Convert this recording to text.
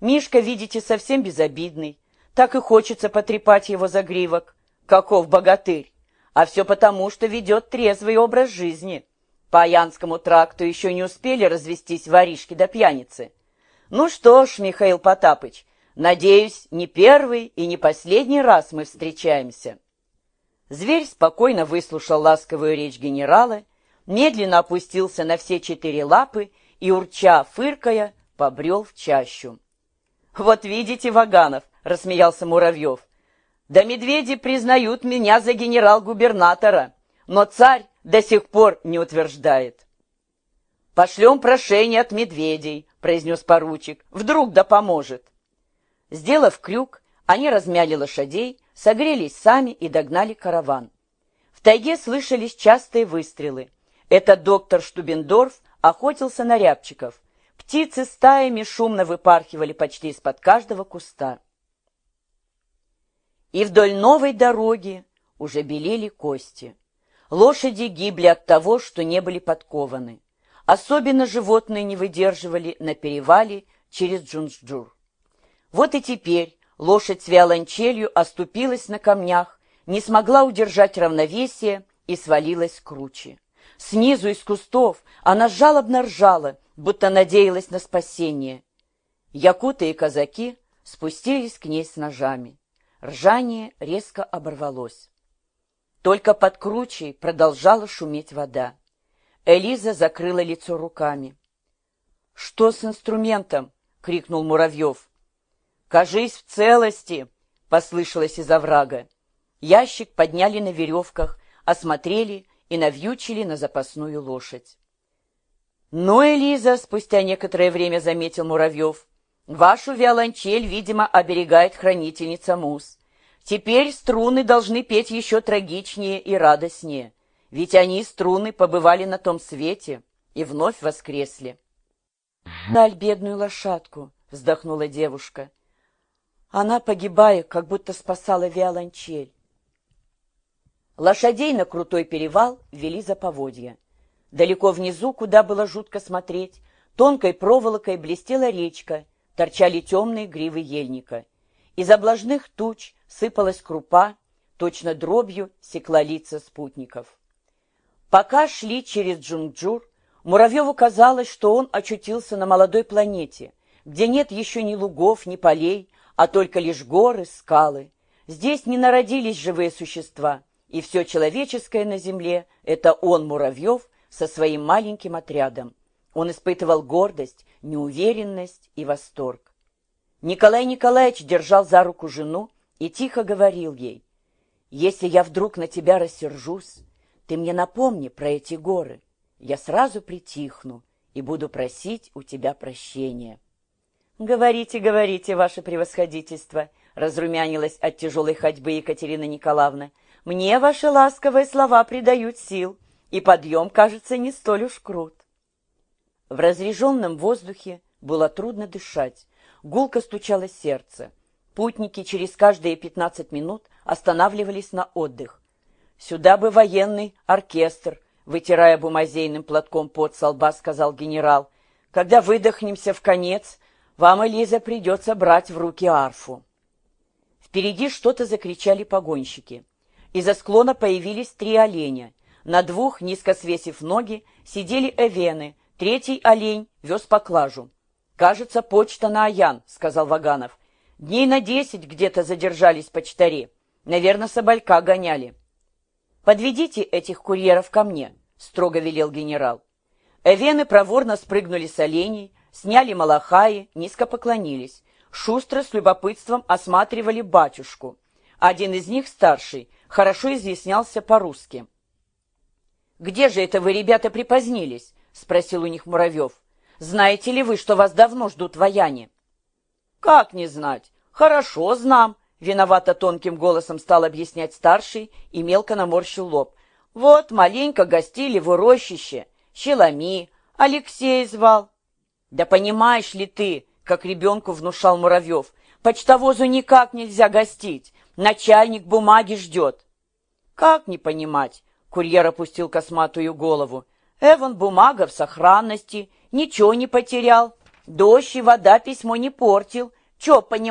Мишка, видите, совсем безобидный. Так и хочется потрепать его за гривок. Каков богатырь! А все потому, что ведет трезвый образ жизни. По Янскому тракту еще не успели развестись воришки до да пьяницы. Ну что ж, Михаил Потапыч, надеюсь, не первый и не последний раз мы встречаемся. Зверь спокойно выслушал ласковую речь генерала, медленно опустился на все четыре лапы и, урча, фыркая, побрел в чащу. «Вот видите, Ваганов!» — рассмеялся Муравьев. «Да медведи признают меня за генерал-губернатора, но царь до сих пор не утверждает». «Пошлем прошение от медведей», — произнес поручик. «Вдруг да поможет». Сделав крюк, они размяли лошадей, согрелись сами и догнали караван. В тайге слышались частые выстрелы. Этот доктор Штубендорф охотился на рябчиков. Птицы стаями шумно выпархивали почти из-под каждого куста. И вдоль новой дороги уже белели кости. Лошади гибли от того, что не были подкованы. Особенно животные не выдерживали на перевале через Джунджур. Вот и теперь Лошадь с виолончелью оступилась на камнях, не смогла удержать равновесие и свалилась с кручи. Снизу из кустов она жалобно ржала, будто надеялась на спасение. Якуты и казаки спустились к ней с ножами. Ржание резко оборвалось. Только под кручей продолжала шуметь вода. Элиза закрыла лицо руками. — Что с инструментом? — крикнул Муравьев. «Кажись в целости!» — послышалось из оврага. Ящик подняли на веревках, осмотрели и навьючили на запасную лошадь. «Ну, Элиза!» — спустя некоторое время заметил Муравьев. «Вашу виолончель, видимо, оберегает хранительница Мус. Теперь струны должны петь еще трагичнее и радостнее, ведь они, струны, побывали на том свете и вновь воскресли». «Жаль бедную лошадку!» — вздохнула девушка. Она, погибая, как будто спасала виолончель. Лошадей на крутой перевал вели за поводья. Далеко внизу, куда было жутко смотреть, тонкой проволокой блестела речка, торчали темные гривы ельника. Из облажных туч сыпалась крупа, точно дробью секла лица спутников. Пока шли через Джунджур, Муравьеву казалось, что он очутился на молодой планете, где нет еще ни лугов, ни полей, а только лишь горы, скалы. Здесь не народились живые существа, и все человеческое на земле — это он, Муравьев, со своим маленьким отрядом. Он испытывал гордость, неуверенность и восторг. Николай Николаевич держал за руку жену и тихо говорил ей, «Если я вдруг на тебя рассержусь, ты мне напомни про эти горы. Я сразу притихну и буду просить у тебя прощения». «Говорите, говорите, ваше превосходительство», — разрумянилась от тяжелой ходьбы Екатерина Николаевна. «Мне ваши ласковые слова придают сил, и подъем, кажется, не столь уж крут». В разреженном воздухе было трудно дышать, гулко стучало сердце. Путники через каждые пятнадцать минут останавливались на отдых. «Сюда бы военный оркестр», — вытирая бумазейным платком под со лба, сказал генерал. «Когда выдохнемся в конец, вам, Элиза, придется брать в руки арфу. Впереди что-то закричали погонщики. Из-за склона появились три оленя. На двух, низко свесив ноги, сидели эвены, третий олень вез поклажу. «Кажется, почта на Аян», — сказал Ваганов. «Дней на десять где-то задержались почтари. Наверное, соболька гоняли». «Подведите этих курьеров ко мне», — строго велел генерал. Эвены проворно спрыгнули с оленей, сняли малахаи, низко поклонились. Шустро с любопытством осматривали батюшку. Один из них, старший, хорошо изъяснялся по-русски. «Где же это вы, ребята, припозднились?» — спросил у них Муравьев. «Знаете ли вы, что вас давно ждут вояне?» «Как не знать? Хорошо, знам!» Виновато тонким голосом стал объяснять старший и мелко наморщил лоб. «Вот, маленько гостили в урощище. Щеломи. Алексей звал. Да понимаешь ли ты, как ребенку внушал Муравьев, почтовозу никак нельзя гостить, начальник бумаги ждет. Как не понимать? Курьер опустил косматую голову. Эван бумага в сохранности, ничего не потерял. Дождь и вода письмо не портил. Че, понимаешь,